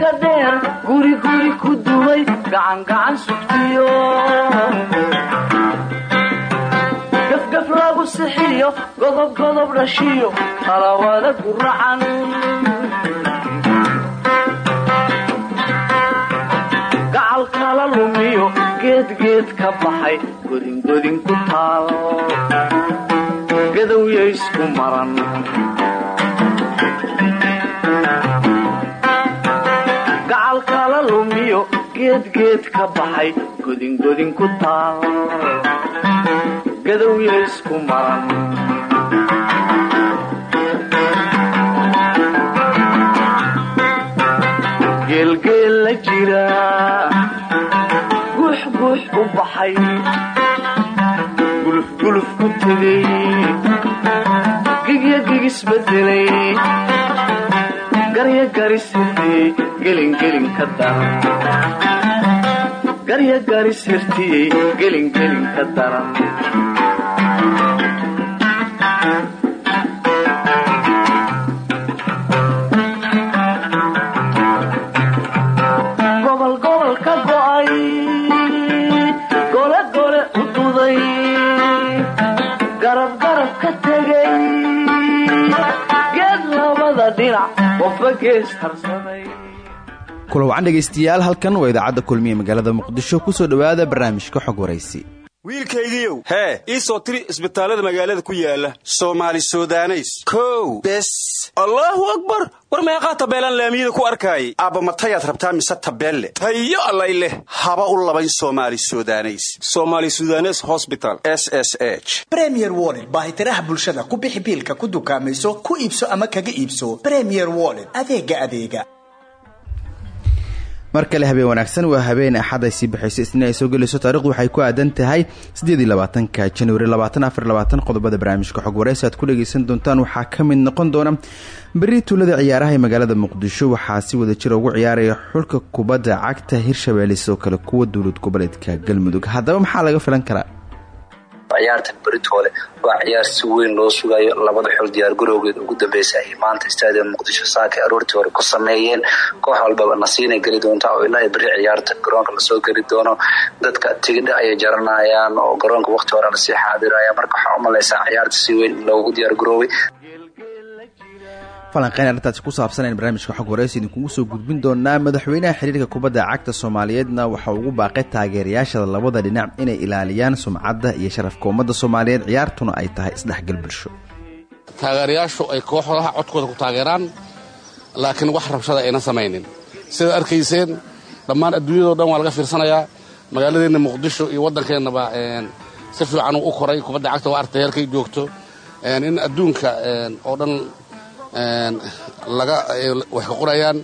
ka dheer guriguri ku duway gacangacan sugtiyo gafgaf lagu sixiyo godobgodob dhashiyo talawada guracan gacal kala lumiyo geedgeed ka baxay godingodin ku taal gadowya isku maran kala lumiyo geedgeed ka baxay godingodin ku taal. Gadowya isku maran. Geelgeel la jira. Guux guux u baxay. Gulufguluf ku tegay gigya gigisbedelay garya garisirtiyey gelingelin ka daran qofba gees harsaday kula wacan dhegaystayaal halkan waa idaacadda kulmiye magaalada muqdisho ku soo dhowaada barnaamijka xog waraysi wiilkaygiiow hee ii soo tiri isbitaallada magaalada ku yaalla soomaali sudaneys. Kow. Bes. Allaahu akbar. War meeqaa tabeelaan laamiyada ku arkaayay aabba matayaad rabtaa mise tabeelle? Tayo allay leh. Haba u labayn soomaali sudaneys. Somaali sudanes hosbital s s h. Bremier wollet baahitiraha bulshada ku bixi biilka ku dukaamayso ku iibso ama kaga iibso. Bremier wollet adeega adeega mar kale habeen wanaagsan waa habeen axad ay sii baxayso isniin ay soo gelayso taarikhdu waxay ku aadan tahay ka januari qodobada barnaamijka xog waraysi aad ku dhagaysan doontaan waxaa ka mid noqon doona beri tuulada ciyaaraha ee magaalada muqdisho. Waxaa si wada jira ugu ciyaaraya xulka kubadda cagta hirshabeelle sidoo kale kuwa dowlad goboleedka galmudug. Haddaba maxaa laga filan karaa ciyaartan beritoole waa ciyaar si weyn loo sugayo. Labada xul diyaar garowgeed ugu dambeysa ay maanta stadium muqdisho saaka aroortii hore ku sameeyeen. Koox walbaba nasiinay geli doontaa oo ilaa beri ciyaarta garoonka la soo geli doono. Dadka tigidha ayay jaranayaan oo garoonka waqti hore la sii xaadiraya marka waxaa u malaysaa ciyaarta si weyn loogu diyaar garoobay falanqeyn arrintaasi ku saabsan in barnaamijka xog waraysi idinkugu soo gudbin doonaa madaxweynaha xiriirka kubadda cagta soomaaliyeedna waxa ugu baaqay taageerayaashada labada dhinac inay ilaaliyaan sumcadda iyo sharafka ummadda soomaaliyeed. Ciyaartuna ay tahay isdhexgal bulsho. Taageerayaashu ay kooxdaha codkooda ku taageeraan laakiin wax rabshada ayna samaynin. Sidaad arkayseen dhammaan adduunyadao dhan waa laga fiirsanayaa magaaladeenna muqdisho iyo waddankeennaba si fiican u koray kubadda cagta waa artay heerkay joogto in adduunka oo dhan wax ka qorayaan.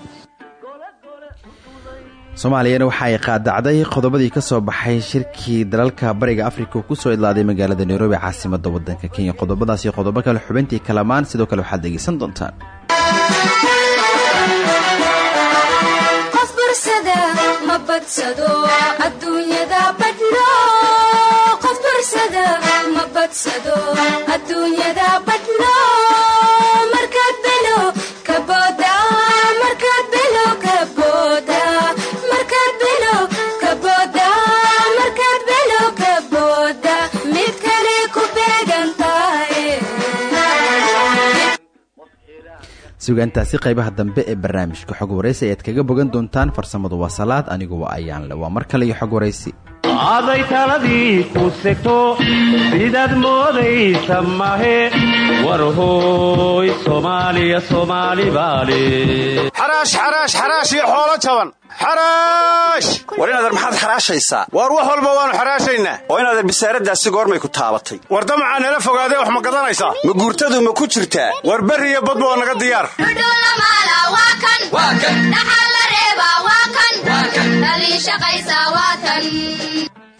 Soomaaliyana waxa ay qaadacday qodobadii ka soo baxay shirkii dalalka bariga afrika oo ku soo idlaaday magaalada nairobi caasimada wadanka kenya. Qodobadaas iyo qodobo kale xubintii kalamaan sidoo kale waxaad dhegaysan doontaan sugaantaasi qaybaha dambe ee barnaamijka xog waraysi ayaad kaga bogan doontaan. Farsamadu waa salaad anigu waa ayaanle waa mar kale iyo xog waraysi aday taladii ku segto sidaad moodaysa mahe war hooy soomaaliya soomaali baale xaraash xaraash xaraash iyo xoolo jaban war inadeer maxaad xaraashaysaa waar wax walba waannu xaraashaynaa oo inadeer bisaaradaasi goormay ku taabatay. War damacaa nala fogaadee wax ma gadanaysaa ma guurtadu ma ku jirtaa? War berri iyo badba oo naga diyaar.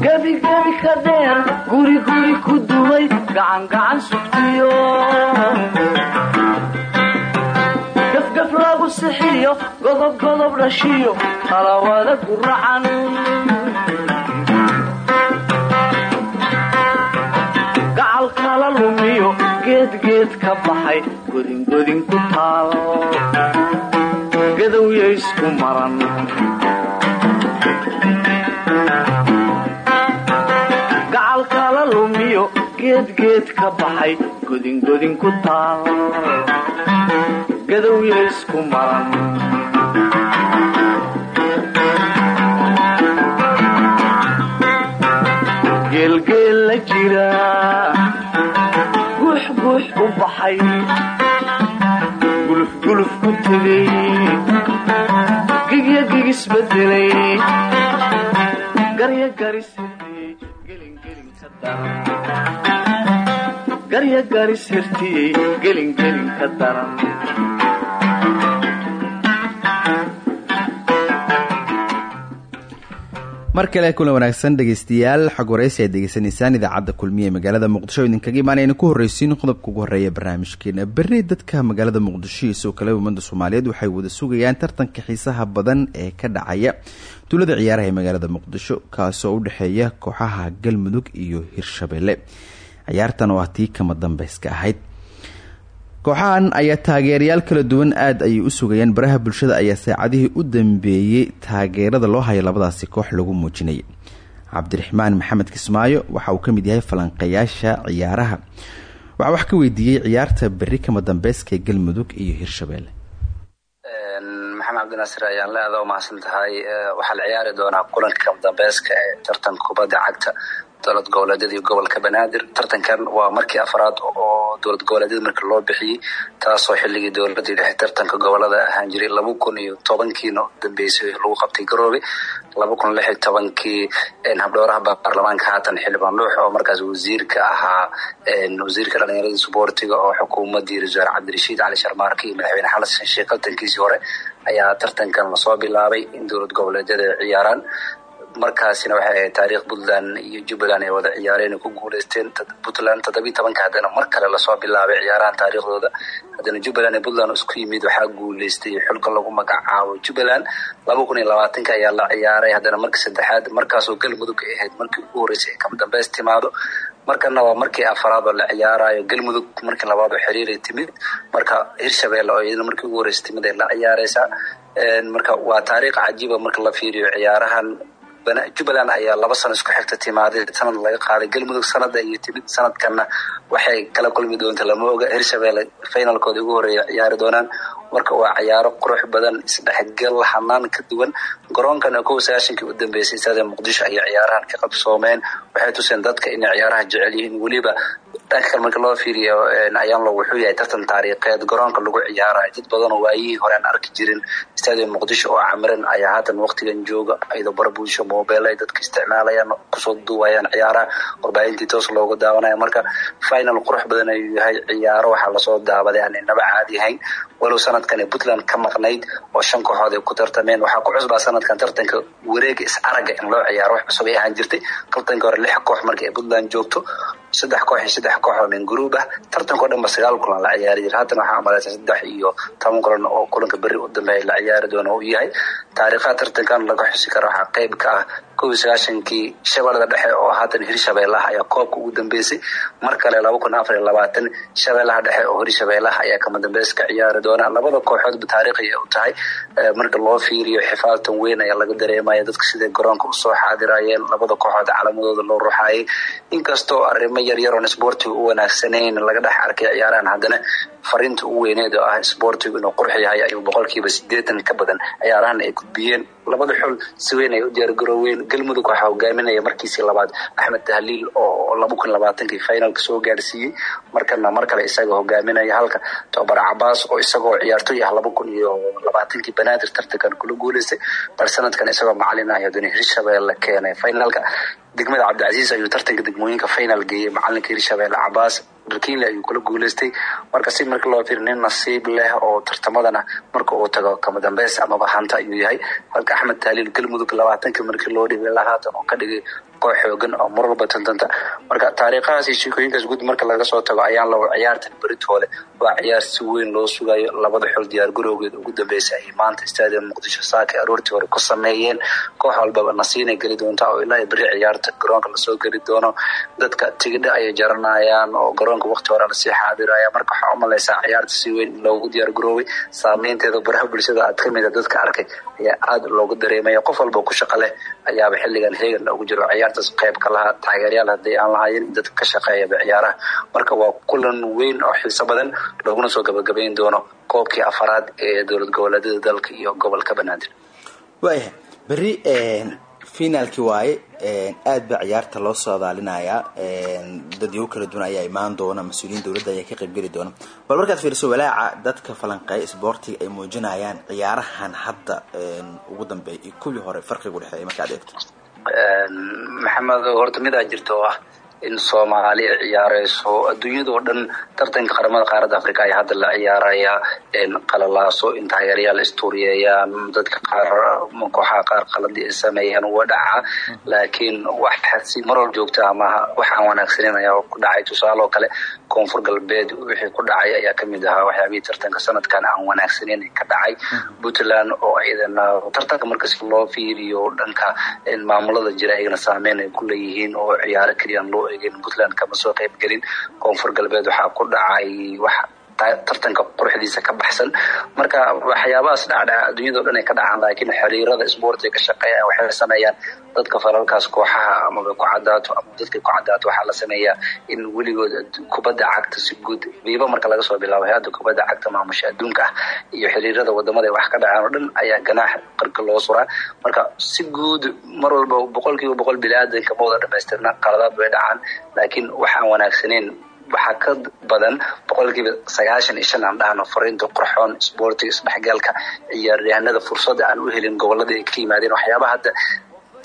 Gebigebi ka dheer guriguri ku duway gacangacan sugtiyo lagu sixiyo godobgodob dhashiyo talawada guracan gacal kala lumiyo geedgeed ka baxay godingodin ku taal. Gadowya isku maran. Gacalkala lumiyo geedgeed ka baxay godingodin ku taal gadowya isku maran geelgeel la jira guuxguux u baxay. Gulufguluf ku tegay. Gigya gigisbedelay garya garis hirtiyey gelingelin ka daran mar kale kulan wanaagsan dhegeystayaal xog waraysi aad degeysanaysaan idaacadda kulmiye ee magaalada muqdisho. O idinkaga imaanayna ku horreysiin qodobka ugu horreeya barnaamijkeena. Berri dadka magaalada muqdisho iyo soo kale ummadda soomaaliyeed waxay wada sugayaan tartanka xiisaha badan ee ka dhacaya duulada ciyaaraha ee magaalada muqdisho kaasoo u dhexeeya kooxaha galmudug iyo hirshabelle. Ciyaartan oo ah tii kama dambeyska ahayd kooxahan ayaa taageerayaal kala duwan aada ayay u sugayeen. Baraha bulshada ayaa saacadihii u dambeeyey taageerada loo hayo labadaasi koox lagu muujinayay. Cabdiraxmaan maxamed kismaayo waxa uu ka mid yahay falanqayaasha ciyaaraha. Waxaa wax ka weydiiyey ciyaarta berri kama dambeyska ee galmudug iyo hirshabelle. Maxamed cabdinaasir ayaan leeda umahadsan tahay waxaa la ciyaari doonaa kulanka kama ee tartanka kubadda cagta dowlad goboleedyada gobolka banaadir. Tartankan waa markii afraad oo dowlad goboleedyada marka loo bixiyey taasoo xilligii dowladii dhexe tartanka gobollada ahaan jiray laba kun iyo tobankiina dambeysay lagu qabtay garoobe laba kun lix iyo tobankii habdhowraha baarlamaanka haatan xildhibaan dhuux oo markaas wasiirka ahaa wasiirka dhalinyarada sboortiga oo xukuumadii ra'isul cabdirashiid cali sharmaarka iyo madaxweyne xasan sheekh hore ayaa tartankan la soo bilaabay in dowlad goboleedyada ciyaaraan markaasina waxay ahayd taariikh puntland iyo jubbaland ay wada ciyaareen ku guuleysteen puntland toddobiyi tobanka haddana mar kale la soo bilaabay ciyaarahan taariikhdooda. Haddana jubbaland iyo puntland isku yimid waxaa guuleystay xulka lagu magacaabo jubbaland laba kun iyo labaatanka ayaa la ciyaaray haddana markii saddexaad markaasoo galmudug ay ahayd markii ugu horreysay ay kama dambeys timaado markana waa markii afaraad oo la ciyaarayo galmudug markii labaad oo xiriiray timid. Marka hirshabelle oo iyadana markii ugu horreysay timid ay la ciyaareysaa marka waa taariikh cajiiba marka la fiiriyo ciyaarahan jubbaland ayaa laba sano isku xigta timaaday sanad laga qaaday galmudug sanada iyo timid sanadkanna waxay kala kulmi doonta lama oga hirshabelle finalkooda ugu horreeya ciyaari doonaan marka waa ciyaaro qurux badan isdhexgal hanaan ka duwan. Garoonkan kow sagaashankii u dambeysay sida muqdisho ayay ciyaarahan ka qabsoomeen. Waxay tuseen dadka inay ciyaaraha jecel yihiin weliba. Dhanka marka loo fiiriyo ayaanlo wuxuu yahay tartan taariikheed. Garoonka lagu ciyaarayo dad badan oo waayihii hore arki jirin stadium muqdisho oo camiran ayaa haatan waqtigan jooga ayadoo bara bulsho mobile ay dadka isticmaalayaan ku soo duubayaan ciyaaraha. Warbaahintii toos looga daawanaya marka final qurux badan ayuu yahay. Ciyaaro waxaa la soo daawaday aan inaba caadi ahayn. Walow sanadkan ee puntland ka maqnayd oo shan kooxood ay ku tartameen. Waxaa ku cusbaa sanadkan tartanka wareega is araga in loo ciyaaro. Wax cusub ay ahaan jirtay. Tartanka hore lix koox markii ay puntland joogto. Saddex koox iyo saddex koox oo min gruub ah. Tartankao dhan ba sagaal kulan la ciyaari jira haatan waxaa malaysa saddex iyo toban kulan oo kulanka berri u dambeeya la ciyaari doono uu yahay. Taariikhaha tartankan laga xusi kara waxaa qayb ka ah kow sagaashankii shabeellada dhexe oo haatan hirshabeellaha ayaa koobka ugu dambeysay. Mar kale laba kun afar iyo labaatan shabeellaha dhexe oo hirshabeellaha ayaa kama dambeys ka ciyaari doona. Labada kooxoodba taariikhi ay u tahay marka loo fiiriyo xifaaltan weyn ayaa laga dareemaya dadka siday garoonka u soo xaadirayeen. Labada kooxood calamadooda loo ruxaayay inkastoo arrimo yaryar oon isboortiga u wanaagsanayn laga dhex arkay ciyaarahan haddana fariinta ugu weyneed oo ah isboortigu inuu qurux yahay ayuu boqolkiiba sideetan ka badan ciyaarahan ay gudbiyeen. Labada xul si weyn ay u diyaargarooween galmudug waxaa hogaaminaya markiisii labaad axmed tahliil oo laba kun labaatankii finalka soo gaarsiiyey. Markana mar kale isaga hogaaminaya halka. Tobar cabaas oo isagoo ciyaartoy ah laba kun iyo labaatankii banaadir tartankan kula guuleystay. Bal sanadkan isagoo macalin ah haddana hirshabelle keenay finalka degmada cabdicasiis ayuu tartanka degmooyinka final geeyey macalinka hirshabelle cabaas darkiinle ayuu kula guuleystay. Marka si marka loo fiir nin nasiib leh oo tartamadana marka uu tago kama dambeys amaba hanta ayuu yahay. Halka axmed tahliil galmudug labaatanka markii loo dhibay ilaa haatan oo ka dhigay koox xoogan oo mar walba tantanta marka taariikhahaas iyo sheekooyinkaas gud marka laga soo tago ayaan la ciyaartan beritoole waa ciyaar si weyn loo sugayo labada xul diyaar garowgeed. Ugu dambeysa ay maanta stadium muqdisho saaka aroortii hore ku sameeyeen. Koox walbaba nasiinay geli doontaa oo ilaa beri ciyaarta garoonka la soo geli doono. Dadka tigidha ayay jaranayaan oo garoonka waqti hore la sii xaadiraya marka waxaa u ciyaarta si weyn loogu diyaar garoobay. Saameynteeda baraha bulshada aad a dadka arkay ayaa aada loogu dareemaya qof walba ku shaqa leh ayaaba xilligan heegan loogu jiro. Ciyaartaas qayb ka lahaa taageeryaal haddii aan lahayn dadka ka shaqeeyaba ciyaaraha. Marka waa kulan weyn oo xiiso badan looguna soo gabagabayn doono koobkii afaraad ee dowlad goboleedyada dalka iyo gobolka banaadir. Waayahay berri finaalkii waaye aad ba ciyaarta loo soo adaalinayaa dadyago kala duwan ayaa imaan doona mas'uuliyiin dowladda ayaa ka qaybgeli doona. Bal markaad fiiriso walaaca dadka falanqeeya isboortiga ay muujinayaan ciyaarahan hadda ugu dambeeya iyo kuwii hore farqiga udhexeeya marka ad eegto. Maxamed horta midaa jirta ah in soomaaliya ciyaareyso. Adduunyadao dhan tartanka qaramada qaaradda africa ayaa hadda la ciyaarayaa qalalaaso in taageeryaal istuuriyeeyaan dadka qaar kooxaha qaar qaladi ay sameeyaan uga dhaca. Laakiin waxsi marwal joogta amaha wax aan wanaagsanin ayaa ku dhacay. Tusaale oo kale koonfur galbeed wixii ku dhacay ayaa ka mid ahaa waxyaabihii tartanka sanadkan aan wanaagsanin ka dhacay. Puntland oo iyadana tartanka markas loo fiiriyo dhanka maamulada jira ayagana saameyn ay ku leeyihiin oo ciyaaro keliyaan loo eegin puntland kama soo qayb gelin koonfur galbeed waxaa ku dhacay wax tartanka quruxdiisa ka baxsan. Marka waxyaabahaas dhacdhaca adduunyado dhan ay ka dhacaan laakiin xiriirada isboortiga ka shaqeeya waxay sameeyaan dadka falalkaas kooxaha amaba ku cadaato ama dadka ku cadaato waxaa la sameeyaa in weligood kubadda cagta si guud biiba marka laga soo bilaabo hay'adda kubadda cagta maamusha adduunka ah iyo xiriirada waddamada wax ka dhacaan oo dhan ayaa ganaax qarka loo suraa. Marka si guud mar walba boqol kiiba boqol bini-aadanka ma wada dhamaystirna qaladaad bay dhacaan laakiin waxaan wanaagsaneyn waxaa ka badan boqolkiiba sagaashan iyo shan aan dhahno fariinta qorxoon isboortiga isdhexgalka ciyaaryahanada fursada aan u helin gobollada ay ka yimaadeen. Waxyaabaha hadda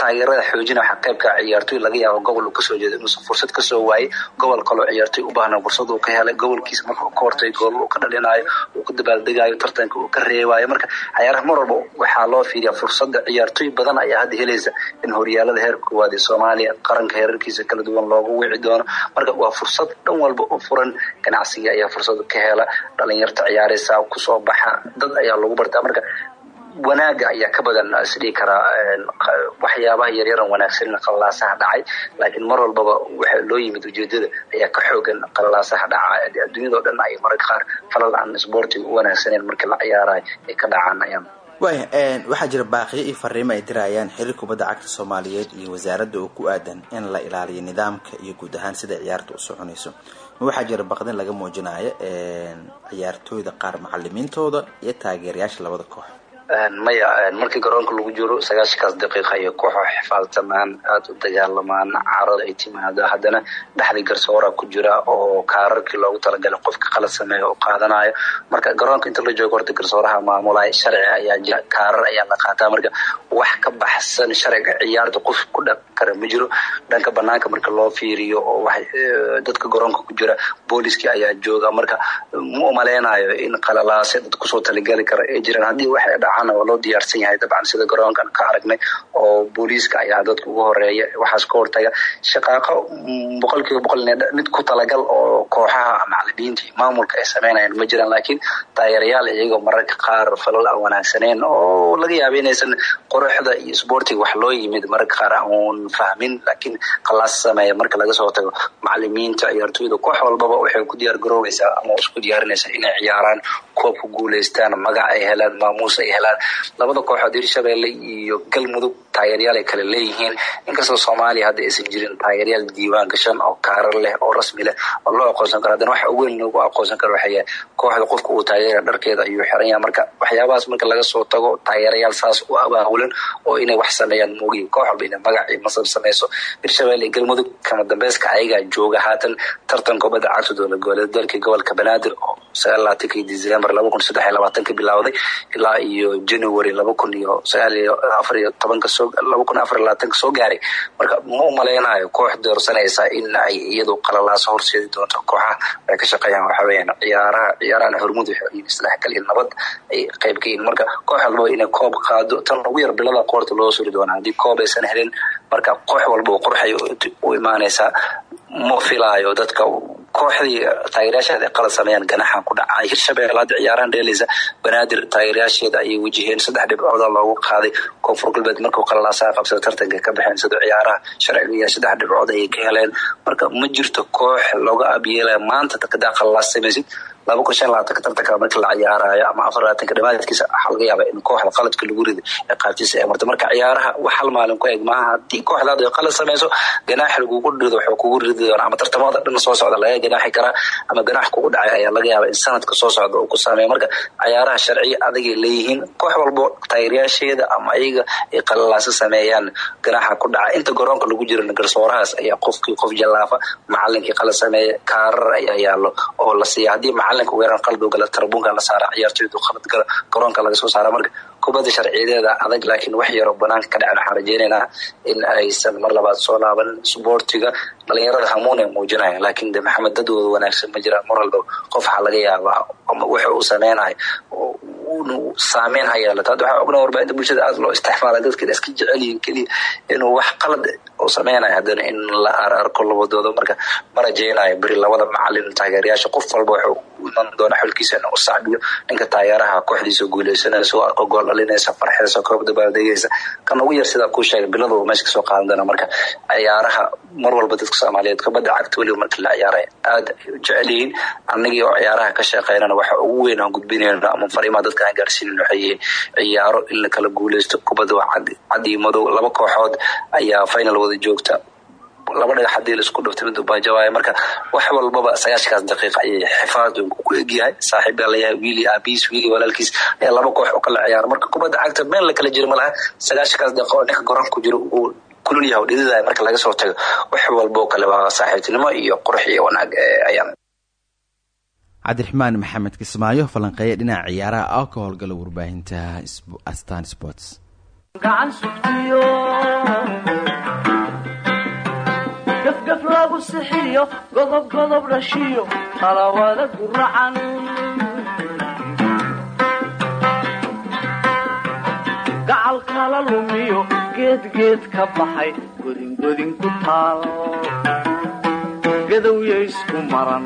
taageerada xoojina waxaa qaybka ciyaartoy laga yaabo gobol uu ka soo jeeda inuusan fursad ka soo waayey. Gobol kaloo ciyaartoy u baahna fursad uu ka helay. Gobolkiisa marka uu ka hortay gool uu ka dhalinayo uu ka dabaaldegayo tartanka uu ka reebayo marka ciyaaraha mar walba waxaa loo fiiriyaa fursada ciyaartoy badan ayaa hadda helaysa in horyaalada heer koowaad ee soomaaliya qaranka heerarkiisa kala duwan loogu wici doono. Marka waa fursad dhan walba u furan ganacsiga ayaa fursad ka hela. Dhalinyarta ciyaareysa ku soo baxa dad ayaa lagu bartaa. Marka wanaaga ayaa ka badan isdhihi karaa waxyaabaha yaryaran wanaagsanin qalalaasaha dhacay. Laakiin mar walbaba waxa loo yimid ujeedada ayaa ka xoogan qalalaasaha dhaca adduunyadao dhan ay mararka qaar falal aan isboortiga u wanaagsaneyn markii la ciyaarayo ay ka dhacaan ayaan. Waxaa jira baaqiyo iyo fariimo ay dirayaan xiriir kubadda cagta soomaaliyeed iyo wasaaradda oo ku aadan in la ilaaliyo nidaamka iyo guud ahaan sida ciyaarta u soconayso. Waxaa jira baqdin laga muujinayo ciyaartooyda qaar macalimiintooda iyo taageerayaasha labada koox maya markii garoonka lagu jiro sagaashankaas daqiiqa iyo kooxo xifaaltamaan aada u dagaalamaan carada ay timaado haddana dhexdii garsoora ku jira oo kaararkii loogu talagalay qofka qalad sameeya oo qaadanayo marka garoonka inta la joogo horta garsooraha maamulaya sharci ayaa jira kaarar ayaa la qaataa. Marka wax ka baxsan sharciga ciyaarta qof ku dhaq kara ma jiro dhanka banaanka marka loo fiiriyo oo dadka garoonka ku jira booliskii ayaa jooga. Marka ma umaleynayo in qalalaase dad ku soo taligali kara ay jiraan. Haddii waxay dhacaan waa loo diyaarsan yahay dabcan sida garoonkan ka aragnay oo booliiska ayaa dadka ugu horreeya waxaas ka hortaga shaqaaqo boqol kiiba boqol mid ku talagal oo kooxaha macalimiinta iyo maamulka ay sameynayaan ma jiraan. Laakiin taageerayaal iyagoo mararka qaar falal aan wanaagsaneyn oo laga yaaba inaysan quruxda iyo isboortiga wax loo yimid mararka qaar aan fahmin. Laakiin qalaas sameeya marka laga soo tago macalimiinta ciyaartooyda koox walbaba waxay ku diyaar garoobeysaa ama isku diyaarinaysaa inay ciyaaraan koob ku guuleystaan magac ay helaan maamuus ay helaan. Labada kooxood hirshabelle iyo galmudug taageeryaal ay kale leeyihiin. Inkastoo soomaaliya hadda aysan jirin taageeryaal diiwaan gashan oo kaarar leh oo rasmi leh oo loo aqoonsan karo haddana waxa weyn loogu aqoonsan karo waxay kooxda qofka uu taageera dharkeeda ayuu xiran yahay marka waxyaabahaas marka laga soo tago taageerayaal saas u abaabulan oo inay wax sameeyaan moogiin koox walba inay magac iyo masab sameyso hirshabelle iyo galmudug kama dambeyska ayagaa jooga haatan tartan kubadda cagta dowlad goboleed dalkii gobolka banaadir oo sagaallabaatankii december laba kun saddex iyo labaatanka bilowday ilaa iyo january laba kun iyo sagaal iyo afar iyo tobanka soo laba kun afar labaatanka soo gaaray. Marka ma u malaynayo koox doorsanaysa in ay iyadu qalalaaso horseedi doonto. Kooxaha ay ka shaqeeyaan waxa weeyaan ciyaaraha ciyaarahan hormud waxay yihiin isdhexgal iyo nabad ay qayb ka yihiin. Marka koox walbaba inay koob qaado tan ugu yar bilada qoorta loo suri doonaa. Haddii koob aysan helin marka koox walbaba qorxay u imaanaysaa ma filaayo dadka kooxdii taageeryaasheeda ay qalad sameeyaan ganaxan ku dhacay. Hirshabelle hadda ciyaarahan dheelaysa banaadir taageeryaasheeda ayay wajaheen. Saddex dhibcooda loogu qaaday koonfur galbeed markuu qalalaasaa qabsada tartanka ka baxeen. Sida ciyaaraha sharciga saddex dhibcood ayay ka heleen. Marka ma jirto koox looga abyeelaya maanta kadaa qalalaas samaysid laba kun shan labaatanka tartanka marka la ciyaarayo ama afar labaatanka dhamaadkiisa waxaa laga in kooxda qaladka lagu rido ee qaabtiisa ay marto marka ciyaaraha wax hal maalin ku eg maaha. Haddii kooxdaadu ay qalad samayso ganaax lagugu rido wuxuu kugu ridi ama tartamada dhan soo socda laga ganaaxi karaa ama ganaax kugu dhacay ayaa laga yaaba in sanadka soo socda uu ku saameeyo marka ciyaaraha sharciya adagay leeyihiin koox walbo taageeryaasheeda ama ayaga ay qalalaasa sameeyaan ganaaxa ku dhaca inta garoonka lagu jirana garsoorahaas ayaa qofkii qof jallaafa macalinkii qalad sameeya kaarar ayaa yaalo oo la siiya. Haddii macalinka weerar qalbi gala tarbuunka la saara ciyaartoydu qalad garoonka laga soo saara. Marka kubadda sharciyadeeda adag laakiin wax yaroo banaanka ka dhacen waxaan rajeynaynaa in aysan mar labaad soo laaban sboortiga dhalinyarada hamuun ay muujinayan laakiin de maxamed dadwooda wanaagsan ma jiraan mar walba qof waxaa laga yaabaa ama wuxa uu sameynayo unu saameyn ha yeelato. Hadda waxaa ogna warbaahinta bulshada aada loo isticmaalay dadka iska jecelyihin keliya inuu wax qalad uu sameynayo haddana in la ararko labadooda. Marka ma rajeynayo labada macalin taageerayaasha. Qof walba wuxuu iman doona xulkiisa inuu sacbiyo ninka taageeraha kooxdiisa guuleysanaysa u arko gool dhalinaysa farxeysa koob dabaaldegaysa. Kan ugu yar sidaa kuu sheegay biladuu meesha ka soo qaadan marka ciyaaraha mar walba dadka soomaaliyeed kabadda cagta weliba marka la ciyaaray aada ay u jecel yihiin. Annagii oo ciyaaraha ka shaqeynana waxa ugu weyn aan gudbinayno ama fariimaha dadka aan gaarsiinin waxay yihiin ciyaaro in la kala guuleysto. Kubadda waa cad iyo laba kooxood ayaa final wada joogta. Laba dhagax haddii la isku dhuftay mid ubaajawaaya marka wax walbaba sagaashkaas daqiiqa ayay xifaad ku egyahay saaxiib baa layahay wiili aabiis wiili walaalkiis ayaa laba koox oo kala ciyaara marka kubadda cagta meel la kala jiro ma laha. Sagaashkaas daqiiqa oo ninka garoonka ku jiro uu kulul yahay oo dhididaya marka laga soo tago. Wax walboo kale waa saaxiibtinimo iyo qurux iyo wanaag ayaan cabdiraxmaan maxamed kismaayo falanqeeya dhinaca ciyaaraha oo ka howlgala warbaahinta astan sports. Gafgaf lagu sixiyo godob godob dhashiyo talawada guracan gacal kala lumiyo geedgeed ka baxay godingodin ku taal. Gadowya isku maran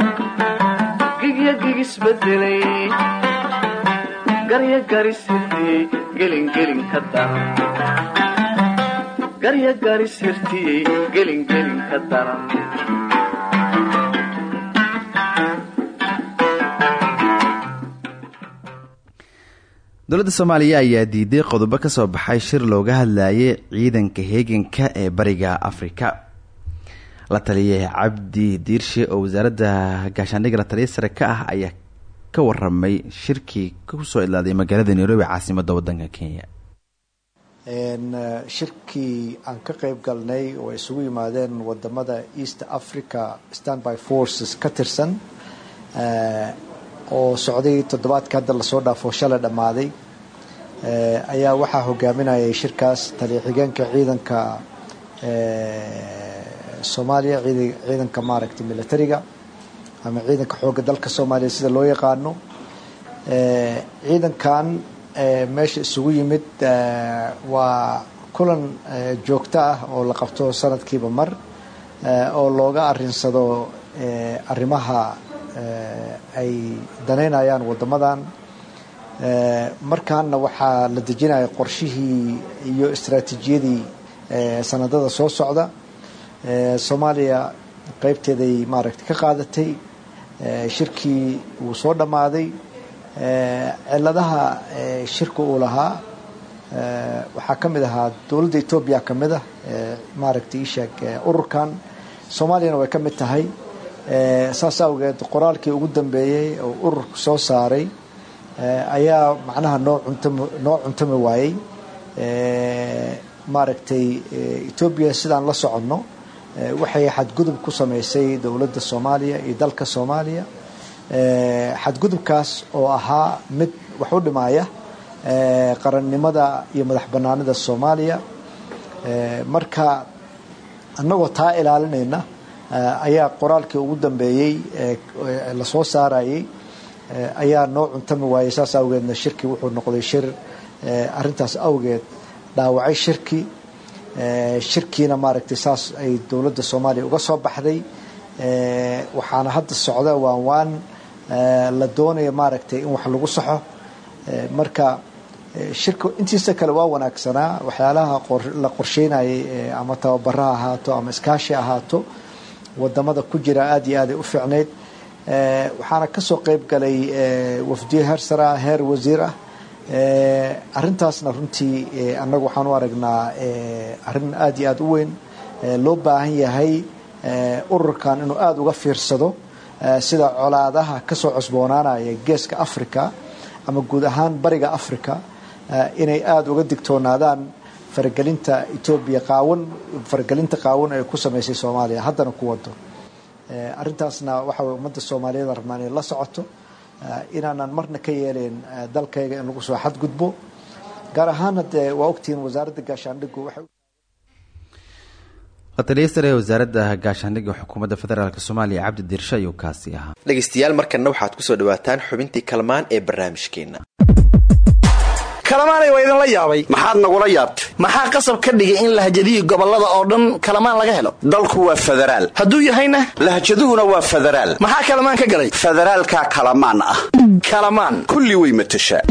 gigya gigisbedelay garya garisirtiyey gelingelin ka daran. Garya garisirtiyey gelingelin ka daran. Dowladda soomaaliya ayaa diiday qodobo ka soo baxay shir looga hadlayay ciidanka heeganka ee bariga afrika la taliyay cabdi diirshe oo wasaaradda gaashaandhigga la taliya sare ka ah ayaa ka waramay shirkii ku soo idlaaday magaalada nairobi caasimadda wadanka kenya. Shirkii aan ka qeyb galnay oo isugu yimaadeen waddamada east africa standby forces ka tirsan oo socday toddobaadka hadda la soo dhaafo shalay dhammaaday. Ayaa waxaa hogaaminayay shirkaas taliya xigeenka ciidanka soomaaliya ciidanka maaragtay militariga ama ciidanka xoogga dalka soomaaliya sida loo yaqaano. Ciidankan meesha isugu yimid waa kulan joogto ah oo la qabto sanadkiiba mar oo looga arinsado arrimaha ay danaynayaan wadamadan. Markaana waxaa la dejinaya qorshihii iyo istaraatiijiyadii sanadada soo socda soomaaliya qeybteeday maaragtay ka qaadatay shirkii wuu soo dhammaaday ciladaha shirka uu lahaa waxaa ka mid ahaa dowladda etoobiya ka mid ah maaragtay isheeg ururkan. Soomaaliyana way ka mid tahay saas awgeed qoraalkii ugu dambeeyey oo ururku soo saaray ayaa macnaha noo cuntami noo cuntami waayey. Maaragtay etoobiya sidaan la soconno waxay xadgudub ku sameysay dowladda soomaaliya iyo dalka soomaaliya. Xadgudubkaas oo ahaa mid wax u dhimaaya qarannimada iyo madax banaanida soomaaliya marka annagoo taa ilaalinayna ayaa qoraalkii ugu dambeeyey la soo saarayay ayaa noo cuntami waayey saas awgeedna shirkii wuxuu noqday shir arintaas awgeed dhaawacay shirkii shirkiina maaragtay saas ay dowladda soomaaliya uga soo baxday. Waxaana hadda socda waan waan la doonaya maaragtay in wax lagu saxo. Marka shirka intiisa kale waa wanaagsanaa waxyaalaha la qorsheynayay ama tababaro ha ahaato ama iskaashi ahaato waddamada ku jira aada iyo aaday u fiicnayd waxaana ka soo qeyb galay wafdiye heer heer wasiir ah arintaasna runtii annagu waxaan u aragnaa arrin aada iyo aada u weyn loo baahan yahay ururkan inuu aada uga fiirsado sida colaadaha ka soo cusboonaanaya geeska africa ama guud ahaan bariga africa inay aada uga digtoonaadaan faragelinta etoobiya qaawan faragelinta qaawan ay ku sameysay soomaaliya. Haddana ku wado. Arintaasna waxa way ummadda soomaaliyeed rabnaa inay la socoto inaanan marna ka yeelayn dalkayga in lagu soo xadgudbo. Gaar ahaana dee waa ogtihiin wasaaradda gaashaandhigu waxay qataliya ee wasaaradda gaashaandhigga xukuumadda federaalk soomaaliya cabdi dirshe ayuu kaasi ahaa. Dhegaystayaal markanna waxaad ku soo dhawaataan xubintii kalmaan ee barnaamijkeenna kalamaanay waa idinla yaabay. Maxaad nagula yaabtay? Maxaa qasab ka dhigay in lahjadihii gobollada oo dhan kalamaan laga helo? Dalku waa federaal. Hadduu yahayna? Lahjaduhuna waa federaal. Maxaa kalamaan ka galay? Federaalkaa kalamaan ah. Kalamaan. Kulli way matashaa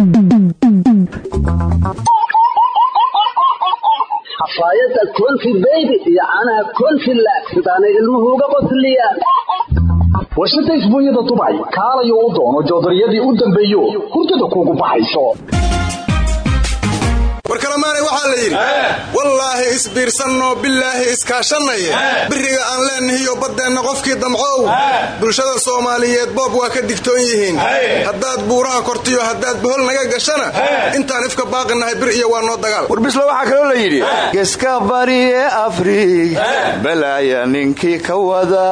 xafaayadda konfi beybi iyo caanaha konfi laag. Ilmuhu uga qosliyaan warshada isbuunyada dubay kaalayo u doono joodariyadii u dambeeyo. Hurdada kuugu baxayso war kalamaanay waxaa la yidhi wallaahi isbiirsanno bilaahi iskaashannaye. Biriga aan leenahiyo baddeenna qofkii damcow bulshada soomaaliyeed boob waa ka digtoon yihiin. Haddaad buuraha kortiyo haddaad bohol naga gashana intaan ifka baaqinahay bir iyo waa noo dagaal. Warbislo waxaa kaloo la yidhi geska bariye afrig balaaya ninkii ka wada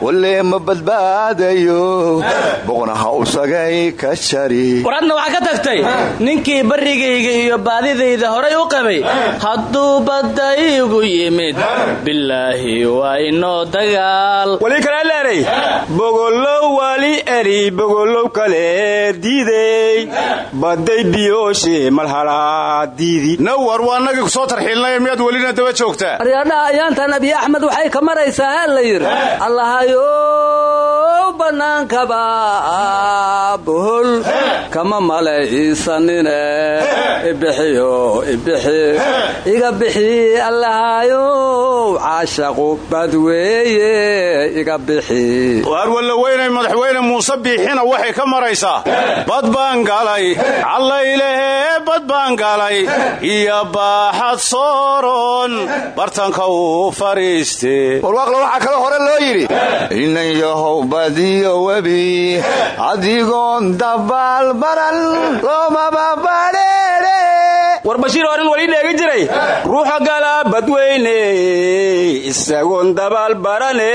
walee ma badbaadayo boqnaha usagay ka jari war adna waxaa ka tagtay ninkii barrigayga iyo baadidayda horay u qabay hadduu badda iigu yimid bilaahi waa inoo dagaal. Wali kaleleeray bogolow wali eri bogolow kale diidey. Badday biyooshe malhalaa diidi. Nawar waa nagii ku soo tarxiilnay miyaad welina daba joogtaa? Aryadhaha ayaantan abiy axmed waxay ka maraysaa haa la yidhi bannaankaba bohol kama malaysanine ibixiyo ibixi iga bixi allahayow caashaqu badweeye iga bixi waar walla weynay madaxweyne muuse biixina waxay ka maraysaa bad baan galay callaylehe bad baan galay iyo baaxad sooron. Bartanka uu fariiste warwaaqla waxaa kaloo hore loo yidhi. Inan yahow badiyo webi adigoon dabaal baran loomaba badheere war bashiir horan weli dheegi jiray. Ruuxa gala badweyne isagoon dabaal barane.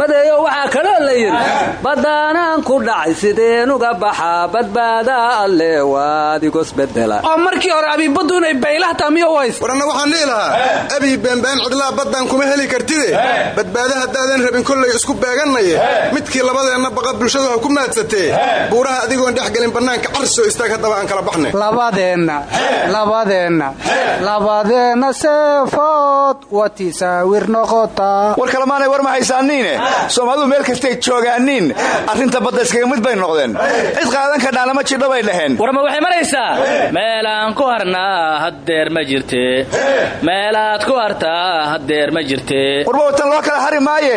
Madeeyo waxaa kaloo la yidhi baddaanaan ku dhacay sideen uga baxaa badbaada alle waadigosbedela oo markii hore abiibaddu inay baylahtaa miyo ways waranna waxaan dhihi lahaa abii beenbeen cidlaa baddaan kuma heli kartide. Badbaada haddaadan rabin kollay isku beegannaye midkii labadeenna baqa bulshadu ha ku maadsatee. Buuraha adigoon dhex gelin bannaanka carsoo istaag haddaba aan kala baxnay labadeenna labadeenna labadeenna see dheefood watisaawir noqotaa war kalemaanay war ma haysaaniine? Soomaalidu meel kastay joogaaniin. Arrinta badda iskaga mid bay noqdeen. Cid qaadan kadhaana ma jidho bay dhaheen. Warma waxay maraysaa? Meelaan ku harnaa haddeer ma jirte. Meelaad ku hartaa haddeer ma jirte. Warba watan loo kala hari maaye?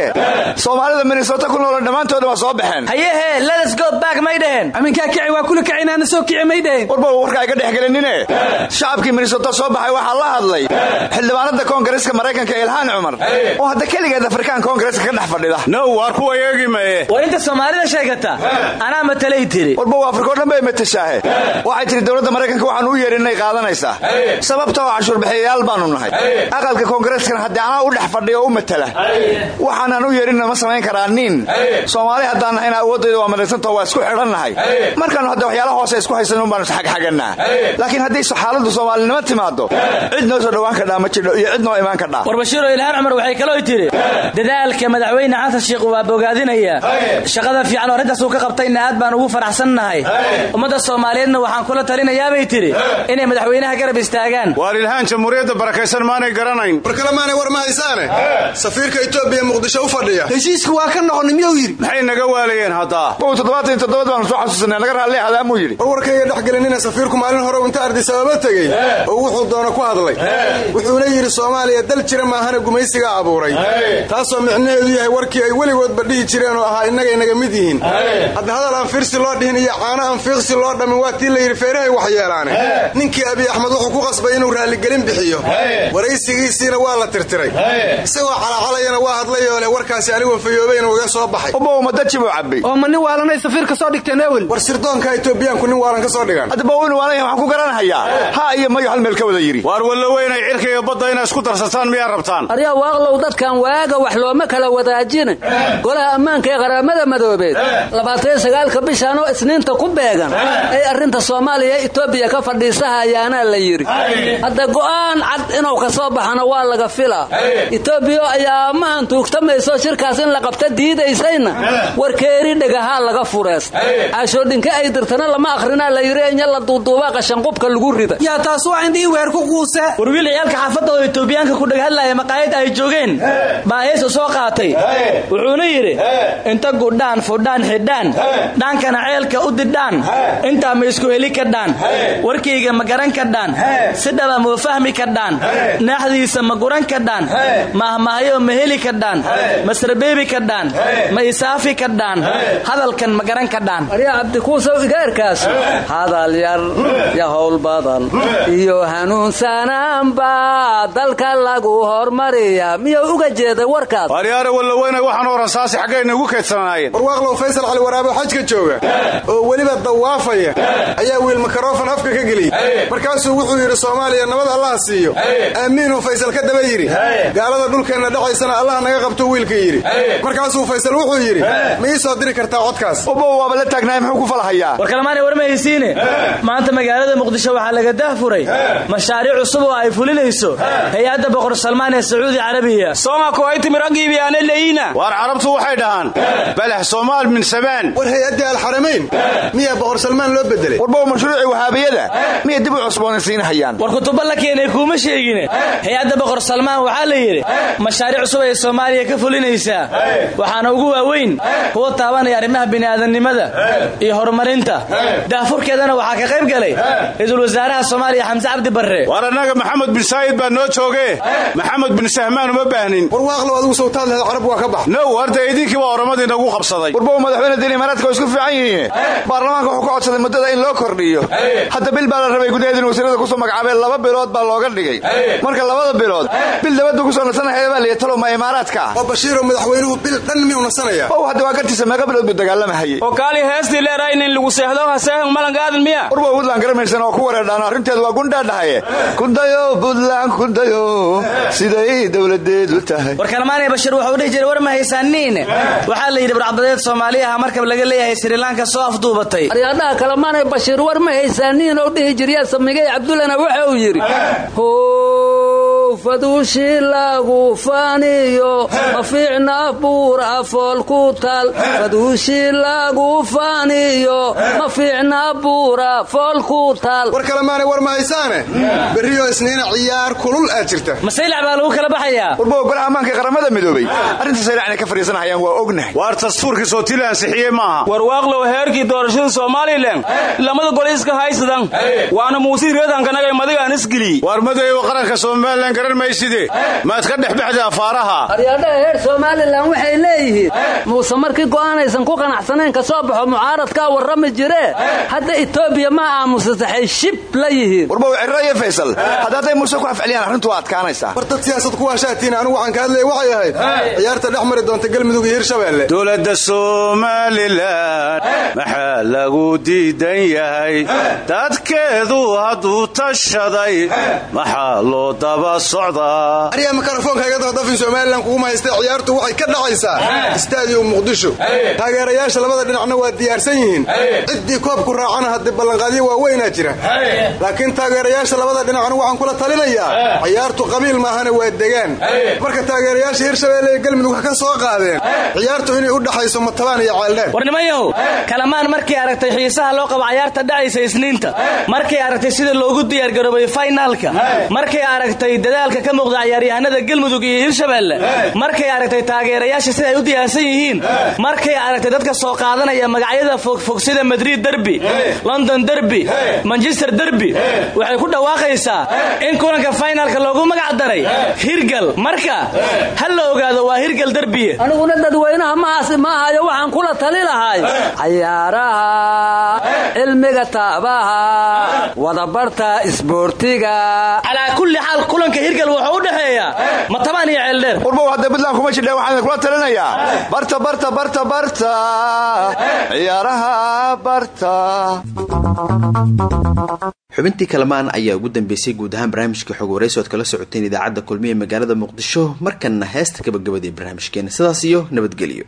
Soomaalida minnesota ku noolo dhammaantooda waa soo baxeen. Hayehe go back may dheheen aminkaa kici waa kula kicinaana soo kici may dheheen warba warka ay ka dhex gelinine shacabkii minnesota soo baxay waxaa la hadlay xildhibaanada koongareeska maraykanka ilhaan cumar. Oo hadda keligeed afrikaan koongareeska ka dhex fadhida. Now waar kuwa eegi maye. War inta soomaalida sheegata. Anaa matalay tiri. Warba afrikao dhan bay matashaahe waxay tihi dowladda maraykanka waxaan u yeerinay qaadanaysaa sababta oo cashuurbixiyayaal baanu nahay. Aqalka koongareskana haddii anaa u dhex fadhiya oo u matala. Waxaanan u yeerinna ma samayn karaa niin soomaali haddaan nahayna awoodayda waa madaysantao waa isku xidhannahay markaannu hadda waxyaala hoose isku haysan unbaanu isxagxagannaa laakiin haddii xaaladdu soomaalinimo timaado cid noo soo dhowaan kadhaa ma jidho iyo cid noo imaan kadhaa war bashiiro ilhaan cumar waxay kaloo tidhi dadaalka madaxweyne xasan sheikh waa bogaadinaya. Shaqada fiican oo arrintaas uu ka qabtayna aad baan ugu faraxsannahay. Ummadda soomaaliyeedna waxaan kula talinayaabay tidhi inay madaxweynaha garab istaagaan. Waar ilhaan jamhuuriyadda barakaysan maanay garanayn. War kalemaanay war ma haysaane safiirka etoobiya muqdisho u fadhiya. Heshiiska waa ka noqonay miyuu yidhi? Maxay naga waalayeen haddaa baanu soo xasuusanay naga raalli hadaamuu yidhi. War warkayga dhex gelinina safiirku maalin hore inta ardisababa tegey oo wuxuu doono ku hadlay. Wuxuuna yidhi soomaaliya dal jira maahana gumaysigaa abuuray. Taasoo micnaheedu yahay warkii ay weligoodba dhihi jireen oo ahaa innagay naga mid yihiin. Hadda hadal aan fiirsi loo dhihin iyo caano aan fiiqsi loo dhammin waa tii la yidhi feerahay wax yeelaane. Ninkii abiy axmed wuxuu ku qasbay inuu raalligelin bixiyo. Waraysigiisiina waa la tirtiray. Isagoo calaacalayana waa hadlayoo leh warkaasi anigu fayoobayna iga soo baxay. Oo ma nin waalanay safiir ka soo dhigteen ewel war sirdoonka etoobiyaanku nin waalan ka soo dhigan haddaba waynu waalanyahay waxaan ku garanhayaa ha iyo mayo hal meel ka wada yidhi. Waar wallaweynay cirka iyo badda inay isku darsataan miyaa rabtaan? Aryaa waaqlow dadkan waaga wax looma kala wadaajina golaha ammaanka ee qaramada madoobeed. Labaataniyo sagaalka isniinta ku beegan. Ay arrinta soomaaliya etoobiya ka fadhiisahayaanaa la yidhi. Hadda go'aan cad inuu ka soo baxana waa laga filaa etoobiya ayaa amahan tuugtamayso shirkaas in la qabta diidaysayna warkeeri dhegahaa laga furees caashoodhinka ay dirtana lama akhrinaa la yidhi inya la duuduubaa qashanqubka lagu rida yaa taas waa indhii weer ku quuse war wiil ciyaalka xaafadda oo etoobiyaanka ku dhaghadlaya maqaayad ay joogeen baa heesu soo qaatay. Wuxuuna yidhi inta gudhaan fudhaan xidhaan dhaankana ceelka u didhaan intaa ma isku heli kadhaan warkayga ma garan kadhaan si dhaba ma fahmi kadhaan naaxdiisa ma guran kadhaan mahmahyo ma heli kadhaan masrabeebi kadhaan ma isaafi kadhaan hadalkan ma garan kadhaan aryaa cabdikuusow igaarkaas hadal yar ya howl badan iyo hanuunsanaanba dalka lagu hormariya. Miyuu uga jeeday warkaas? Waaryaare wallaweynay waxaanoo rasaasi xaggayna ugu keedsanaayeen warwaaqlow faysal cali waraabo xajka jooga oo weliba dawaafaya ayaa wiil makarofan afka ka geliyey markaasuu wuxuu yidhi soomaaliya nabad allaha siiyo. Aamiinuu faysal ka daba yidhi. Gaalada dhulkeenna dhacaysana allaha naga qabtuu wiilka yidhi. Markaasuu faysal wuxuu yidhi ma ii soo diri kartaa codkaas. Waaba la taagnaay muxuu ku falhayaa war kalemaanay war ma haysiine maanta magaalada muqdisho waxaa laga dahfuray mashaariic cusub oo ay fulinayso. Hay'adda boqor salmaan ee sacuudi carabiya. Waar carabtu waxay dhahaan balax soomaal min samaan war hay'addii alxaramayn. Miyaa boqor salmaan loo bedelay. Warbow mashruucii wahaabiyada miyay dib u cusboonaysiinahayaan war kutuba la keenay kuuma sheegine. Hay'adda boqor salmaan waxaa la yidhi mashaariic cusub ay soomaaliya ka fulinaysaa waxaana ugu waaweyn kuwa taabanaya arrimaha bini'aadannimada iyo horumarinta. Daafurkeedana waxaa ka qayb galay ra'iisul wasaaraha soomaaliya xamse cabdi barre. Waar annaga maxamed bin saayid baa noo jooge maxamed bin sahmaan uma baahnin war waaqlow adigu sawtaad lehed carab waa ka bax. Now harda idinkii baa oramadii nagu qabsaday. Warbow madaxweyne deni imaaraadka waa isku fiican yihiin. Baarlamaanka wuxuu ka codsaday muddada in loo kordhiyo. Hadda bil baa la rabay gudaheed in wasiirada ku soo magacaabeen laba bilood baa looga dhigay. Marka labada bilood bil dabaddu ku soo nasanahaya baa liya talow ma imaaraadka oo bashiiroo madaxweynuhu bil dhan miyuu nasanaya? Ow hadda waa gartiisa meeqa bilood buu dagaalamahayay oo kaali heestii leerahay nin lagu seexdo haseehan malangaadan miya? Warbow buntland garamaysan oo ku wareerdhaan arrinteedu waa gundhaadhahaye kudayo buntland kudayo siday dowladeedu tahay. War kalmaanay bashir wuxuu dhihi jiray war ma haysaaniin waxaa la yidhi barcbadeed soomaaliyaha markab laga leeyahay srilanka soo afduubatay. Aryaadhaha kalemaanay bashiir war ma haysaaniin oo dhihi jiryaa samigay cabdullana waxa uu yidhi how faduushi lagu faaniyo ma fiicna buura fool ku tal faduushi lagu faaniyo ma fiicna buura fool ku tal war kale maanay war mahaysaane berriyo isniina ciyaar kulul aad jirta. Masaylac baa lagu kala baxayaa warba golaha ammaanka qaramada midoobay. Arrinta saylac inay ka fadhiisanahayaan waa ognahay. Waar dastuurkii sootiila ansixiyey maaha. Warwaaqlow heerkii doorashada somalilan lamada gol iska haysadan waana muusii reedankanaga madigaan isgeliy waar madayow qaranka somalilan garan mayside maad ka dhex baxda afaaraha aryaadhaha heer somalilan waxay leeyihiin muuse markii go'aanaysan ku qanacsanayn ka soo baxo mucaaradkaa warrami jiree? Hadda etoobiya ma aamusasaxay shib la yihiin. Warba cirro iyo faysal. Hadda hadday muuse ku afceliyaan arrintu waa adkaanaysaa. War dad siyaasad ku waashaatiin anigu waxaan ka hadlaya waxay ahayd ciyaarta dhex mari doonta galmudug iyo hirshabeelle dowladda somalilan maxaa lagu diidan yahay? Dadkeedu hadduu tashaday maxaa loo daba socdaa aryaa mikrofoonka iga dafdafin somalilan kuguma haystee ciyaartu waxay ka dhacaysaa istaadium muqdisho. Taageerayaasha labada dhinacna waa diyaarsan yihiin. Ciddii koobku raacana haddii ballanqaadyo waaweynaa jira. Laakiin taageerayaasha labada dhinacna waxaan kula talinayaa ciyaartu qabiil maahana waa degaan. Marka taageerayaasha hirshabeelle iyo galmudug ha ka soo qaadeen ciyaartu inay u dhaxayso matabaan iyo ceeldheer war nimanyahow kalamaan markay aragtay xiisaha loo qabo cayaarta dhacaysa isniinta. Markay aragtay sida loogu diyaargaroobay faynaalka markay aragtay dadaalka ka muuqda ciyaaryahanada galmudug iyo hirshabeelle markay aragtay taageerayaasha sida ay u diyaarsan yihiin markay aragtay dadka soo qaadanaya magacyada fogfog sida madrid derby london derby manchester derby. Waxay ku dhawaaqaysaa in kulanka faynaalka loogu magac daray hirgal. Marka ha la ogaado waa hirgal derbiye aniguna dadweynaha mahaasi maahayo waxaan kula tali lahay. Cayaaraha cilmiga taabaha wadabarta isboortiga. Calaa kulli xaal kulanka hirgal wuxuu u dhexeeya matabaan iyo ceeldheer warbow hadda buntland kuma jidhe waxaan kula talinayaa. Barta barta barta barta. Ciyaaraha barta. Xubintii kalamaan ayaa ugu dambeysay guud ahaan barnaamijka xog waraysi ood kala socoteen idaacadda kulmiye magaalada muqdisho markanna heesta gabagabada ee barnaamijkeena. Sidaas iyo nabadgelyo